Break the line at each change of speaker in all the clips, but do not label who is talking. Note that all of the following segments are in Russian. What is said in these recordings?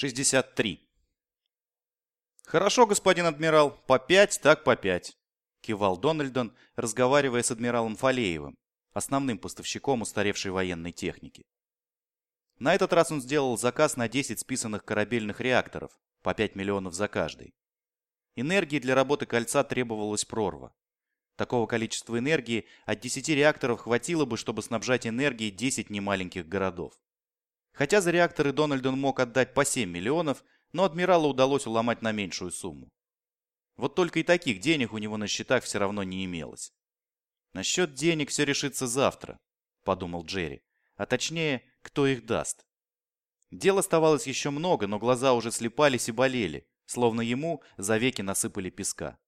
63. «Хорошо, господин адмирал, по пять, так по пять», — кивал Дональдон, разговаривая с адмиралом Фалеевым, основным поставщиком устаревшей военной техники. На этот раз он сделал заказ на 10 списанных корабельных реакторов, по 5 миллионов за каждый. Энергии для работы кольца требовалась прорва. Такого количества энергии от 10 реакторов хватило бы, чтобы снабжать энергией 10 немаленьких городов. Хотя за реакторы Дональдон мог отдать по 7 миллионов, но адмиралу удалось уломать на меньшую сумму. Вот только и таких денег у него на счетах все равно не имелось. «Насчет денег все решится завтра», — подумал Джерри. А точнее, кто их даст. Дел оставалось еще много, но глаза уже слепались и болели, словно ему за веки насыпали песка.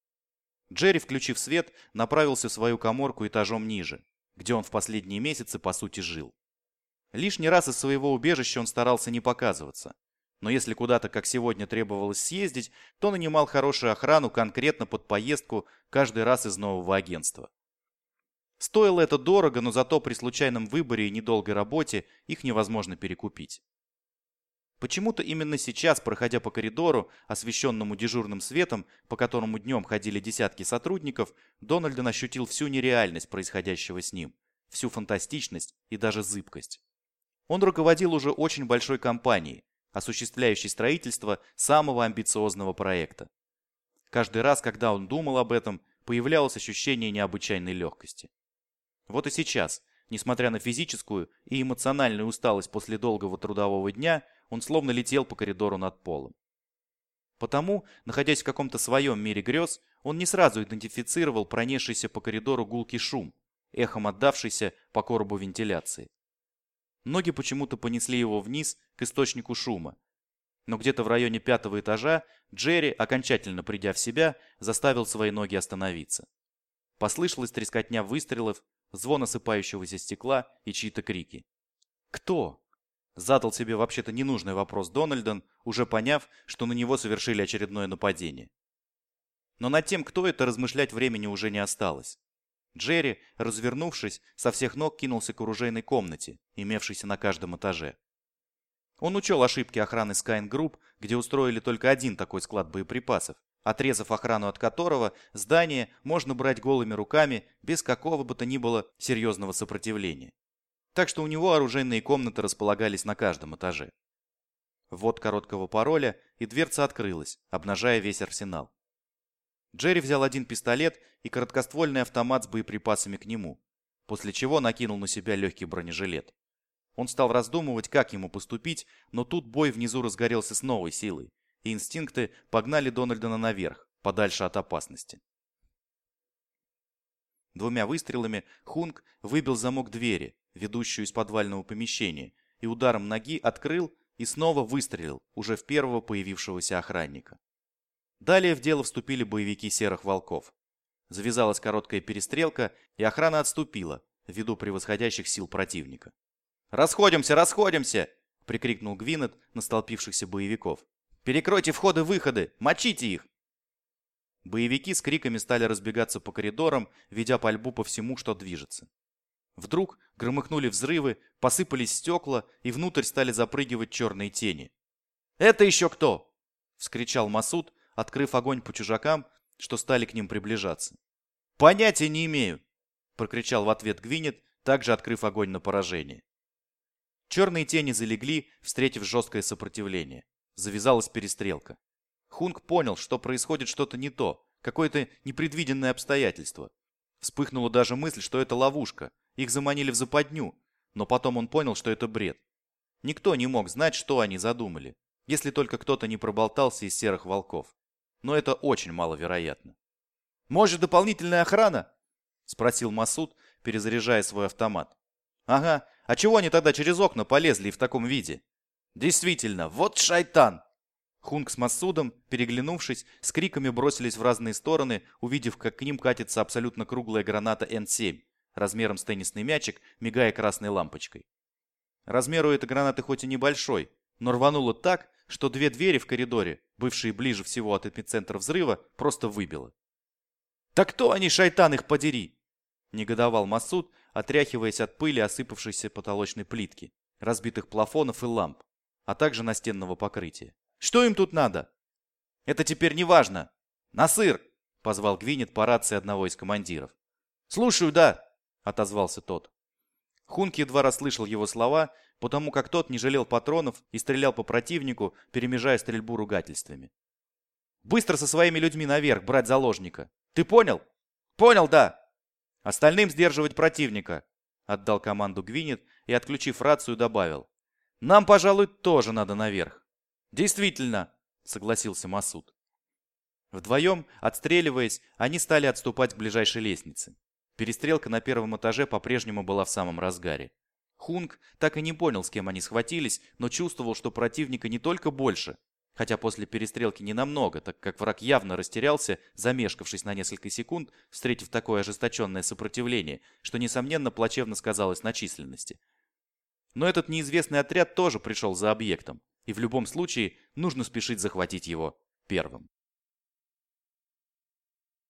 Джерри, включив свет, направился в свою коморку этажом ниже, где он в последние месяцы по сути жил. Лишний раз из своего убежища он старался не показываться. Но если куда-то, как сегодня, требовалось съездить, то нанимал хорошую охрану конкретно под поездку каждый раз из нового агентства. Стоило это дорого, но зато при случайном выборе и недолгой работе их невозможно перекупить. Почему-то именно сейчас, проходя по коридору, освещенному дежурным светом, по которому днем ходили десятки сотрудников, Дональдон ощутил всю нереальность происходящего с ним, всю фантастичность и даже зыбкость. Он руководил уже очень большой компанией, осуществляющей строительство самого амбициозного проекта. Каждый раз, когда он думал об этом, появлялось ощущение необычайной легкости. Вот и сейчас, несмотря на физическую и эмоциональную усталость после долгого трудового дня, он словно летел по коридору над полом. Потому, находясь в каком-то своем мире грез, он не сразу идентифицировал пронесшийся по коридору гулкий шум, эхом отдавшийся по коробу вентиляции. Ноги почему-то понесли его вниз к источнику шума. Но где-то в районе пятого этажа Джерри, окончательно придя в себя, заставил свои ноги остановиться. Послышалась трескотня выстрелов, звон осыпающегося стекла и чьи-то крики. «Кто?» Задал себе вообще-то ненужный вопрос Дональдон, уже поняв, что на него совершили очередное нападение. Но над тем, кто это, размышлять времени уже не осталось. Джерри, развернувшись, со всех ног кинулся к оружейной комнате, имевшейся на каждом этаже. Он учел ошибки охраны Skyne Group, где устроили только один такой склад боеприпасов, отрезав охрану от которого здание можно брать голыми руками без какого бы то ни было серьезного сопротивления. Так что у него оружейные комнаты располагались на каждом этаже. Вот короткого пароля, и дверца открылась, обнажая весь арсенал. Джерри взял один пистолет и короткоствольный автомат с боеприпасами к нему, после чего накинул на себя легкий бронежилет. Он стал раздумывать, как ему поступить, но тут бой внизу разгорелся с новой силой, и инстинкты погнали Дональдона наверх, подальше от опасности. Двумя выстрелами Хунг выбил замок двери, ведущую из подвального помещения, и ударом ноги открыл и снова выстрелил уже в первого появившегося охранника. Далее в дело вступили боевики серых волков. Завязалась короткая перестрелка, и охрана отступила, ввиду превосходящих сил противника. «Расходимся, расходимся!» — прикрикнул Гвинет на столпившихся боевиков. «Перекройте входы-выходы! Мочите их!» Боевики с криками стали разбегаться по коридорам, ведя пальбу по всему, что движется. Вдруг громыхнули взрывы, посыпались стекла, и внутрь стали запрыгивать черные тени. «Это еще кто?» — вскричал Масуд, открыв огонь по чужакам, что стали к ним приближаться. «Понятия не имею!» — прокричал в ответ Гвинет, также открыв огонь на поражение. Черные тени залегли, встретив жесткое сопротивление. Завязалась перестрелка. Хунг понял, что происходит что-то не то, какое-то непредвиденное обстоятельство. Вспыхнула даже мысль, что это ловушка, их заманили в западню, но потом он понял, что это бред. Никто не мог знать, что они задумали, если только кто-то не проболтался из серых волков но это очень маловероятно. «Может, дополнительная охрана?» — спросил Масуд, перезаряжая свой автомат. «Ага, а чего они тогда через окна полезли в таком виде?» «Действительно, вот шайтан!» Хунг с Масудом, переглянувшись, с криками бросились в разные стороны, увидев, как к ним катится абсолютно круглая граната Н-7, размером с теннисный мячик, мигая красной лампочкой. Размер у этой гранаты хоть и небольшой, но рвануло так, что две двери в коридоре, бывшие ближе всего от эпицентра взрыва, просто выбило. «Так кто они, шайтан, их подери?» Негодовал Масуд, отряхиваясь от пыли осыпавшейся потолочной плитки, разбитых плафонов и ламп, а также настенного покрытия. Что им тут надо? Это теперь не важно. Насыр! Позвал Гвинет по рации одного из командиров. Слушаю, да, отозвался тот. Хунк едва расслышал его слова, потому как тот не жалел патронов и стрелял по противнику, перемежая стрельбу ругательствами. «Быстро со своими людьми наверх брать заложника! Ты понял?» «Понял, да!» «Остальным сдерживать противника!» Отдал команду Гвинет и, отключив рацию, добавил. «Нам, пожалуй, тоже надо наверх». «Действительно!» согласился Масуд. Вдвоем, отстреливаясь, они стали отступать к ближайшей лестнице. Перестрелка на первом этаже по-прежнему была в самом разгаре. Хунг так и не понял, с кем они схватились, но чувствовал, что противника не только больше, хотя после перестрелки не намного, так как враг явно растерялся, замешкавшись на несколько секунд, встретив такое ожесточенное сопротивление, что, несомненно, плачевно сказалось на численности. Но этот неизвестный отряд тоже пришел за объектом, и в любом случае нужно спешить захватить его первым.